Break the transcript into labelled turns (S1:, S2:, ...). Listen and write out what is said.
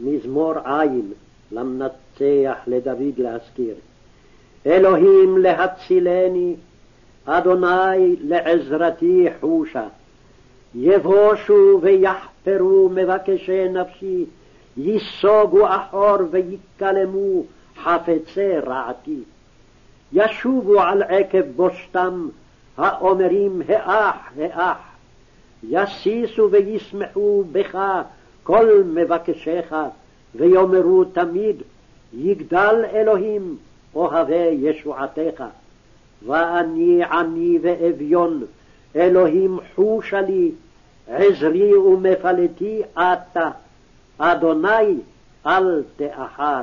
S1: מזמור עין למנצח לדוד להזכיר. אלוהים להצילני, אדוני לעזרתי חושה. יבושו ויחפרו מבקשי נפשי, ייסוגו אחור ויקלמו חפצי רעתי. ישובו על עקב בושתם, האומרים האח האח. יסיסו וישמחו בך כל מבקשיך, ויאמרו תמיד, יגדל אלוהים, אוהבי ישועתך. ואני עני ואביון, אלוהים חושה לי, עזרי ומפלתי אתה, אדוני אל תאחר.